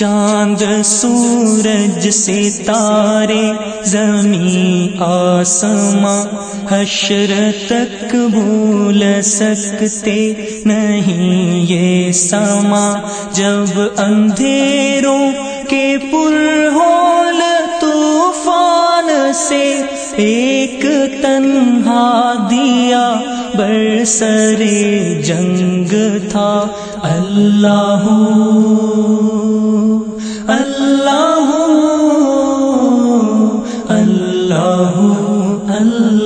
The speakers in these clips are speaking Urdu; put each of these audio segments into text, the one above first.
چاند سورج سے تارے زمین آسماں، حشر تک بھول سکتے نہیں یہ سما جب اندھیروں کے پر ہول طوفان سے ایک تنہا دیا برسر جنگ تھا اللہ اللہ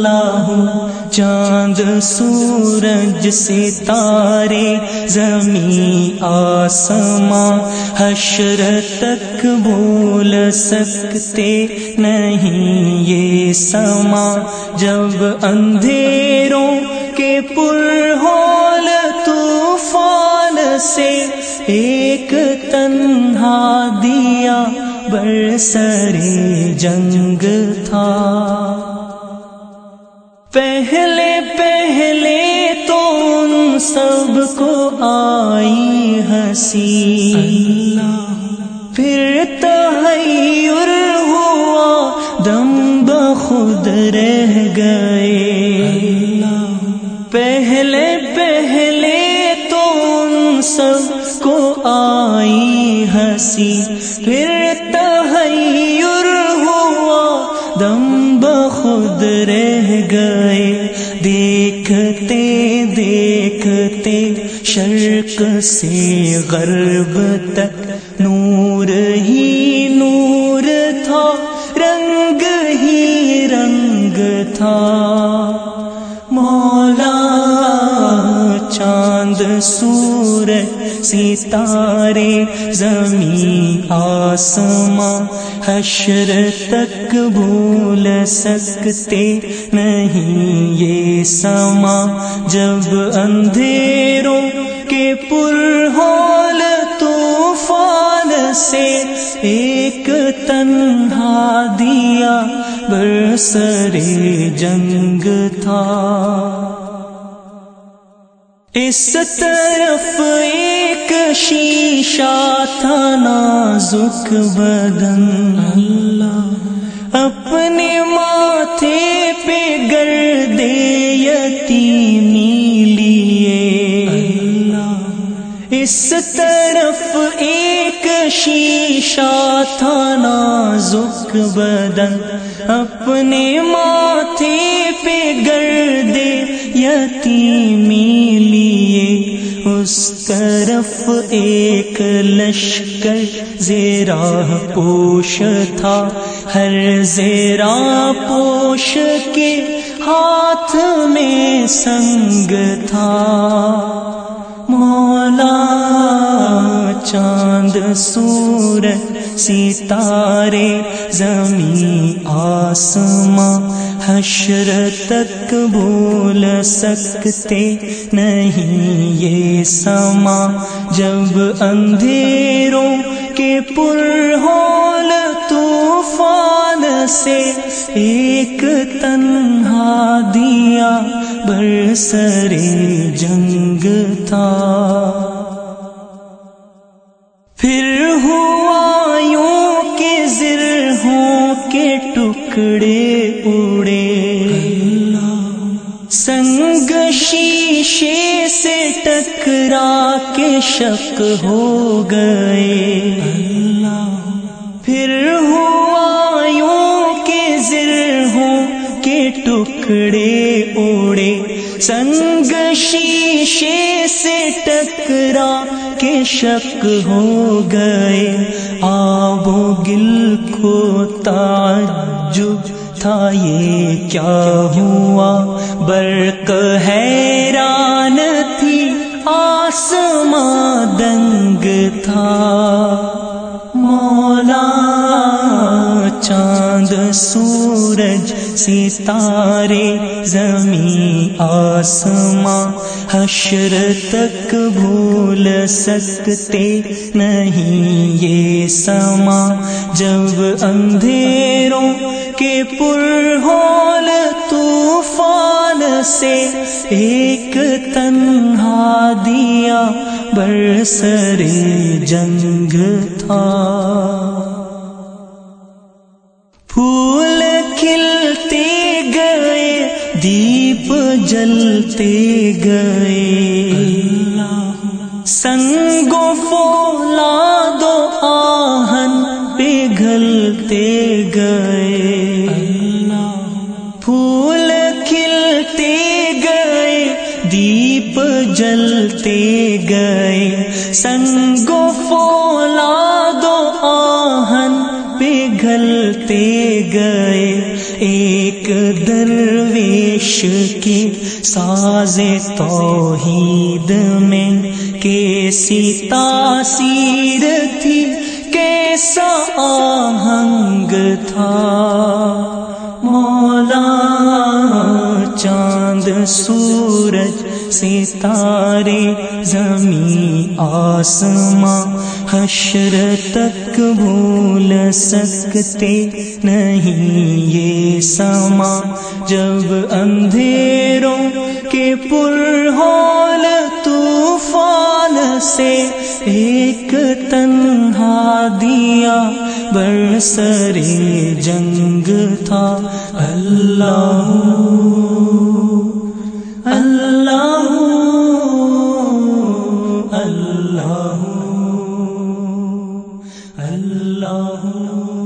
اللہ چاند، سورج، ستارے، زمین، آسماں۔ حشر تک بول سکتے نہیں یہ سما جب اندھیروں کے پر ہول طوفان سے ایک تنہا دیا برسر جنگ تھا۔ پہلے پہلے تو ان سب کو آئی ہنسی۔ پھر تحیر ہوا، دم بخود رہ گئے۔ پہلے پہلے تو ان سب کو آئی ہنسی۔ پھر تحیر ہوا، دم بخود رہ گئے۔ دیکھتے دیکھتے شرق سے غرب تک نور چاند سورج ستارے، زمین آسماں، حشر تک بھول سکتے نہیں یہ سما جب اندھیروں کے پر ہول طوفان سے ایک تنہا دیا برسر جنگ تھا۔ اس طرف ایک شیشہ تھا نازک بدن۔ اللہ اپنے ماتھے پہ گردے یتیمی لیے۔ اس طرف ایک شیشہ تھا نازک بدن۔ اپنے ماتھے پہ گردے یتیمی لیے اس طرف ایک لشکر زیرا پوش تھا۔ ہر زیرا پوش کے ہاتھ میں سنگ تھا۔ مولا چاند، سورج، ستارے، زمین، آسماں۔ حشر تک بول سکتے نہیں یہ سما جب اندھیروں کے پر ہول طوفان سے ایک تنہا دیا برسر جنگ تھا۔ پھر ہوا یوں کے زرہوں کے ٹکڑے اڑے سنگ شیشے سے ٹکرا کے شک ہو گئے۔ پھر ہوا یوں کے زرہوں کے ٹکڑے اڑے سنگ شیشے سے ٹکرا کے شک ہو گئے۔ آب و گل کو تعجب تھا، یہ کیا ہوا؟ برق حیران تھی، آسماں دنگ تھا۔ مولا چاند سو سورج ستارے، زمین، آسماں، حشر تک بھول سکتے نہیں یہ سما۔ جب اندھیروں کے پر ہول طوفان سے ایک تنہا دیا برسر جنگ تھا۔ پھول جلتے گئے۔ سنگو فولا دو آہن پگھلتے گئے۔ پھول کھلتے گئے، دیپ جلتے گئے۔ سنگو فولا دو آہن پگھلتے گئے۔ ایک درویش کی ساز توحید میں کیسی تاثیر تھی کیسا آہنگ تھا۔ سورج ستارے زمین آسماں حشر تک بھول سکتے نہیں یہ سما جب اندھیروں کے پر ہول طوفان سے ایک تنہا دیا برسر جنگ تھا اللہ اللہ نور